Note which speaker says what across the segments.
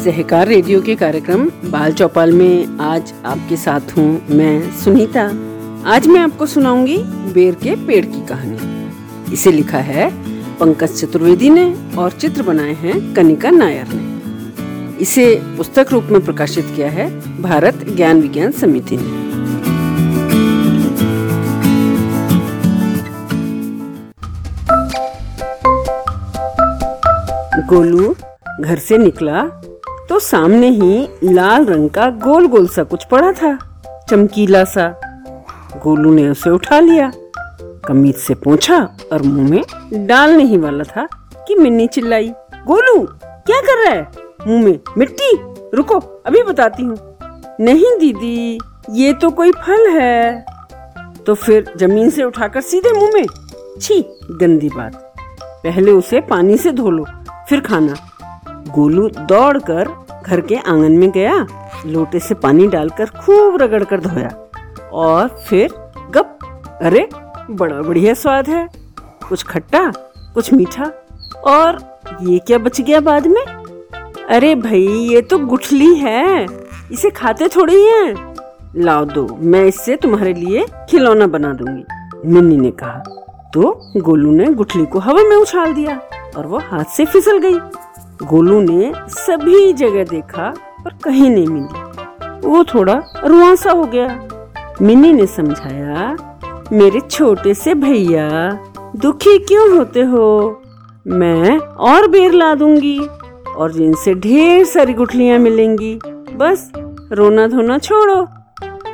Speaker 1: सहकार radio के कार्यक्रम बाल चौपाल में आज आपके साथ हूँ मैं सुनीता। आज मैं आपको सुनाऊँगी बेर के पेड़ की कहानी। इसे लिखा है पंकज चतुर्वेदी ने और चित्र बनाए हैं कनिका नायर ने। इसे पुस्तक रूप में प्रकाशित किया है भारत ज्ञान विज्ञान समिति ने। गोलू, घर से निकला तो सामने ही लाल रंग का गोल गोल सा कुछ पड़ा था, चमकीला सा। गोलू ने उसे उठा लिया, कमीज से पूछा और मुँह में डालने ही वाला था कि मिन्नी चिल्लाई, गोलू, क्या कर रहा है? मुँह में मिट्टी? रुको, अभी बताती हूँ। नहीं, दीदी, ये तो कोई फल है। तो फिर ज़मीन से उठाकर सीधे मुँह में, छी, गंदी बात। पहले उसे पानी से धो लो, फिर खाना। गोलू दौड़कर घर के आँगन में गया, लोटे से पानी डालकर खूब रगड़ कर धोया और फिर गप, अरे, बड़ा बढ़िया स्वाद है। कुछ खट्टा, कुछ मीठा और ये क्या बच गया बाद में? अरे भाई, ये तो गुठली है, इसे खाते थोड़ी हैं। लाओ दो, मैं इससे तुम्हारे लिए खिलौना बना दूँगी, मिन्नी ने कहा। तो गोलू ने गुठली को हवा में उछाल दिया और वो हाथ से फिसल गई। गोलू ने सभी जगह देखा पर कहीं नहीं मिली। वो थोड़ा रुआसा हो गया। मिनी ने समझाया, मेरे छोटे से भैया, दुखी क्यों होते हो? मैं और बेर ला दूँगी और जिनसे ढेर सारी गुठलियाँ मिलेंगी, बस रोना धोना छोड़ो।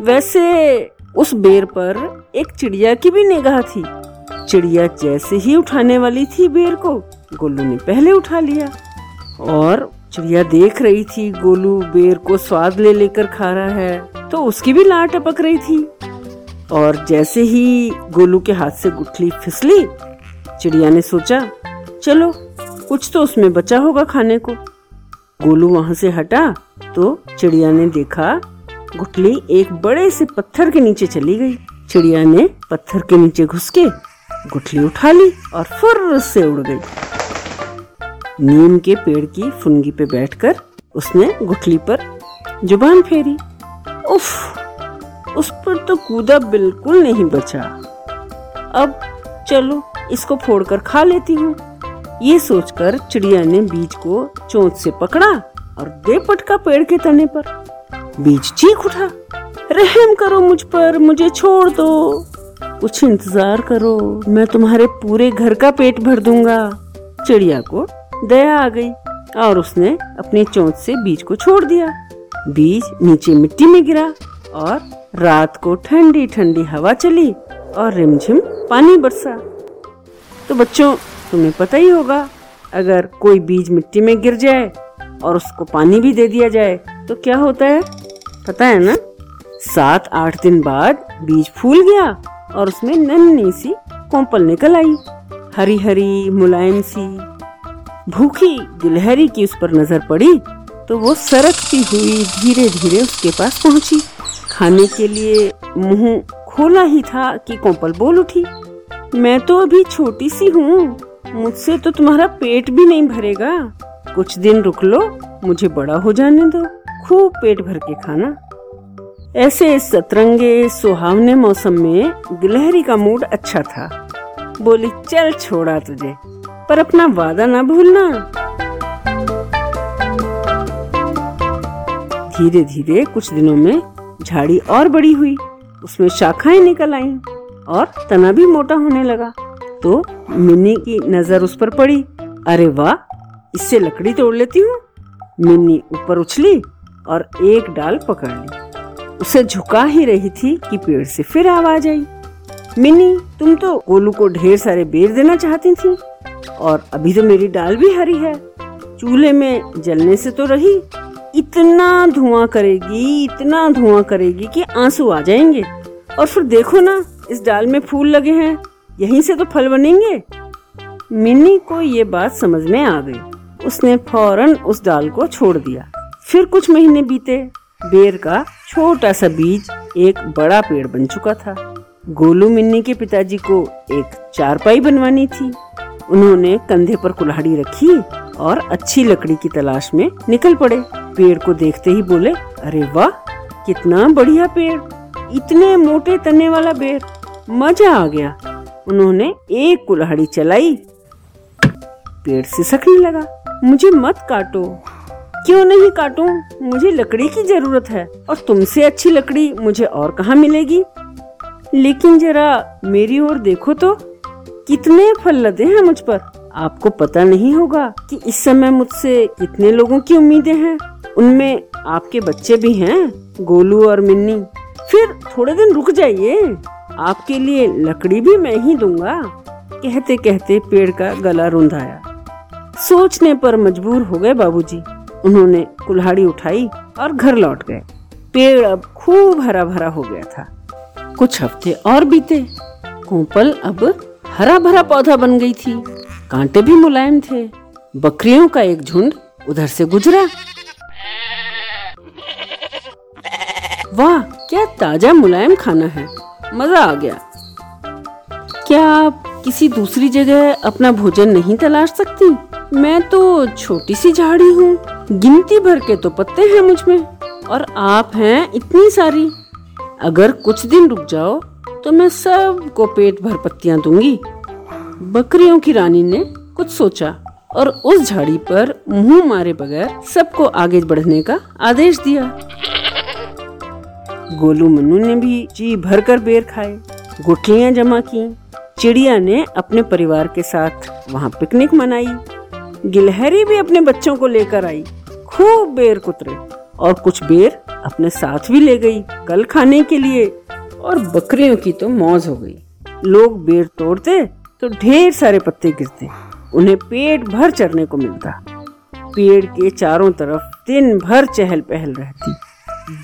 Speaker 1: वैसे उस बेर पर एक चिड़िया की भी निगाह थी। चिड़िया जैसे ही उठाने वाली थी बेर को, गोलू ने पहले उठा लिया। और चिड़िया देख रही थी गोलू बेर को स्वाद ले लेकर खा रहा है तो उसकी भी लाट टपक रही थी। और जैसे ही गोलू के हाथ से गुठली फिसली, चिड़िया ने सोचा, चलो, कुछ तो उसमें बचा होगा खाने को। गोलू वहाँ से हटा तो चिड़िया ने देखा, गुठली एक बड़े से पत्थर के नीचे चली गई। चिड़िया ने पत्थर के नीचे घुस के गुठली उठा ली और फुर्र से उड़ गई। नीम के पेड़ की फुनगी पे बैठकर उसने गुठली पर ज़ुबान फेरी। उफ, उस पर तो कूदा बिल्कुल नहीं बचा। अब चलो, इसको फोड़कर खा लेती हूँ। ये सोचकर चिड़िया ने बीज को चोंच से पकड़ा और दे पटका पेड़ के तने पर बीज चीख उठा। रहम करो मुझ पर, मुझे छोड़ दो। कुछ इंतज़ार करो, मैं तुम्हारे पूरे घर का पेट भर दूँगा। चिड़िया को दया आ गई और उसने अपनी चोंच से बीज को छोड़ दिया। बीज नीचे मिट्टी में गिरा और रात को ठंडी ठंडी हवा चली और रिमझिम पानी बरसा। तो बच्चों, तुम्हें पता ही होगा, अगर कोई बीज मिट्टी में गिर जाए और उसको पानी भी दे दिया जाए तो क्या होता है? पता है ना? सात, आठ दिन बाद बीज फूल गया और उसमें नन्ही सी कोंपल निकल आई। हरी हरी मुलायम सी भूखी गिलहरी की उस पर नज़र पड़ी तो वो सरकती हुई धीरे धीरे उसके पास पहुँची। खाने के लिए मुँह खोला ही था कि कोंपल बोल उठी, मैं तो अभी छोटी सी हूँ, मुझसे तो तुम्हारा पेट भी नहीं भरेगा। कुछ दिन रुक लो, मुझे बड़ा हो जाने दो, खूब पेट भर के खाना। ऐसे सतरंगे सुहावने मौसम में गिलहरी का मूड अच्छा था। बोली, चल छोड़ा तुझे। पर अपना वादा ना भूलना। धीरे धीरे कुछ दिनों में झाड़ी और बड़ी हुई, उसमें शाखाएँ निकल आईं और तना भी मोटा होने लगा। तो मिन्नी की नज़र उस पर पड़ी। अरे वाह, इससे लकड़ी तोड़ लेती हूँ। मिन्नी ऊपर उछली और एक डाल पकड़ ली। उसे झुका ही रही थी कि पेड़ से फिर आवाज़ आई। मिन्नी, तुम तो गोलू को ढेर सारे बेर देना चाहती थी। और अभी तो मेरी डाल भी हरी है। चूल्हे में जलने से तो रही। इतना धुआँ करेगी, इतना धुआँ करेगी कि आँसू आ जाएँगे। और फिर देखो ना, इस डाल में फूल लगे हैं। यहीं से तो फल बनेंगे। मिन्नी को ये बात समझ में आ गई। उसने फ़ौरन उस डाल को छोड़ दिया। फिर कुछ महीने बीते। बेर का छोटा सा बीज एक बड़ा पेड़ बन चुका था। गोलू मिन्नी के पिताजी को एक चारपाई बनवानी थी। उन्होंने कंधे पर कुल्हाड़ी रखी और अच्छी लकड़ी की तलाश में निकल पड़े। पेड़ को देखते ही बोले, अरे वाह, कितना बढ़िया पेड़, इतने मोटे तने वाला पेड़ मज़ा आ गया। उन्होंने एक कुल्हाड़ी चलाई। पेड़ सिसकने लगा, मुझे मत काटो, क्यों नहीं काटूं? मुझे लकड़ी की ज़रूरत है और तुमसे अच्छी लकड़ी मुझे और कहाँ मिलेगी? लेकिन जरा मेरी ओर देखो तो। कितने फल लदे हैं मुझ पर? आपको पता नहीं होगा कि इस समय मुझसे कितने लोगों की उम्मीदें हैं। उनमें आपके बच्चे भी हैं, गोलू और मिन्नी। फिर थोड़े दिन रुक जाइए। आपके लिए लकड़ी भी मैं ही दूँगा। कहते कहते पेड़ का गला रुंधाया। सोचने पर मजबूर हो गए बाबूजी। उन्होंने कुल्हाड़ी उठाई और घर लौट गए। पेड़ अब खूब हरा भरा हो गया था। कुछ हफ़्ते और बीते। कोपल अब हरा भरा पौधा बन गई थी। कांटे भी मुलायम थे। बकरियों का एक झुंड उधर से गुजरा। वाह, क्या ताज़ा मुलायम खाना है। मज़ा आ गया। क्या आप किसी दूसरी जगह अपना भोजन नहीं तलाश सकती? मैं तो छोटी सी झाड़ी हूँ। गिनती भर के तो पत्ते हैं मुझमें। और आप हैं इतनी सारी। अगर कुछ दिन रुक जाओ तो मैं सबको पेट भर पत्तियाँ दूँगी। बकरियों की रानी ने कुछ सोचा और उस झाड़ी पर मुँह मारे बगैर सबको आगे बढ़ने का आदेश दिया। गोलू मनु ने भी जी भर कर बेर खाए, गुठलियाँ जमा की। चिड़िया ने अपने परिवार के साथ वहाँ पिकनिक मनाई। गिलहरी भी अपने बच्चों को लेकर आई, खूब बेर कुतरे और कुछ बेर अपने साथ भी ले गई कल खाने के लिए। और बकरियों की तो मौज हो गई। लोग बेर तोड़ते तो ढेर सारे पत्ते गिरते। उन्हें पेट भर चरने को मिलता। पेड़ के चारों तरफ़ दिन भर चहल पहल रहती।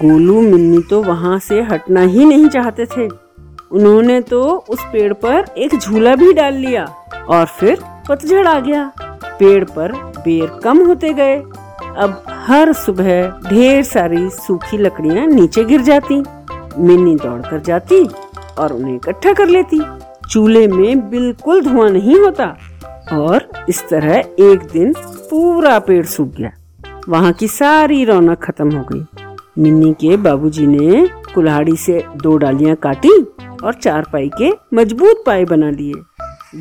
Speaker 1: गोलू मिन्नी तो वहाँ से हटना ही नहीं चाहते थे। उन्होंने तो उस पेड़ पर एक झूला भी डाल लिया और फिर पतझड़ आ गया। पेड़ पर बेर कम होते गए। अब हर सुबह ढेर सारी सूखी लकड़ियाँ नीचे गिर जाती। मिन्नी दौड़ कर जाती और उन्हें इकट्ठा कर लेती। चूल्हे में बिल्कुल धुआँ नहीं होता और इस तरह एक दिन पूरा पेड़ सूख गया। वहाँ की सारी रौनक खत्म हो गई। मिन्नी के बाबूजी ने कुल्हाड़ी से दो डालियाँ काटी और चारपाई के मज़बूत पाए बना लिए।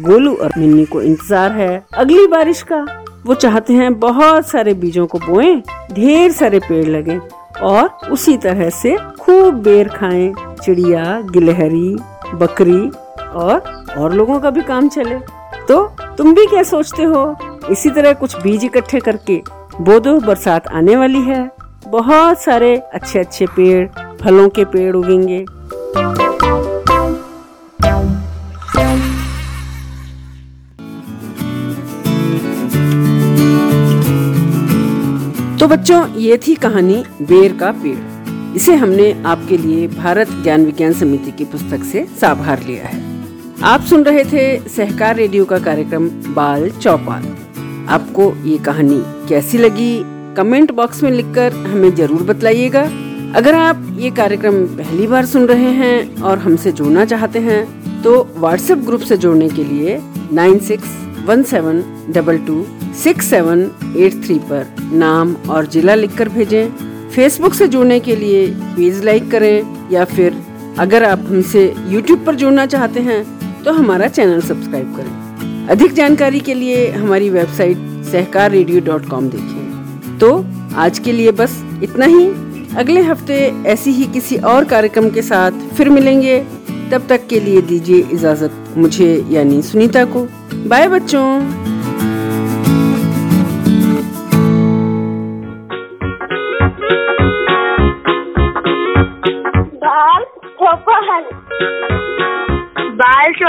Speaker 1: गोलू और मिन्नी को इंतज़ार है अगली बारिश का। वो चाहते हैं बहुत सारे बीजों को बोएँ, ढेर सारे पेड़ लगे और उसी तरह से खूब बेर खाएँ चिड़िया, गिलहरी, बकरी और और लोगों का भी काम चले। तो तुम भी क्या सोचते हो? इसी तरह कुछ बीज इकट्ठे करके बो दो बरसात आने वाली है। बहुत सारे अच्छे अच्छे पेड़, फलों के पेड़ उगेंगे। तो बच्चों, ये थी कहानी बेर का पेड़। इसे हमने आपके लिए भारत ज्ञान विज्ञान समिति की पुस्तक से साभार लिया है। आप सुन रहे थे सहकार रेडियो का कार्यक्रम बाल चौपाल। आपको ये कहानी कैसी लगी? कमेंट बॉक्स में लिखकर हमें ज़रूर बतलाइएगा। अगर आप ये कार्यक्रम पहली बार सुन रहे हैं और हमसे जुड़ना चाहते हैं तो व्हाट्सएप ग्रुप से जोड़ने के लिए nine six one seven double two six seven eight three पर नाम और जिला लिखकर भेजें। फेसबुक से जुड़ने के लिए पेज लाइक करें या फिर अगर आप हमसे यूट्यूब पर जुड़ना चाहते हैं तो हमारा चैनल सब्सक्राइब करें। अधिक जानकारी के लिए हमारी website Sahakar radio dot com देखें। तो आज के लिए बस इतना ही। अगले हफ़्ते ऐसी ही किसी और कार्यक्रम के साथ फिर मिलेंगे। तब तक के लिए दीजिए इजाज़त मुझे यानी सुनीता को। बाय बच्चों।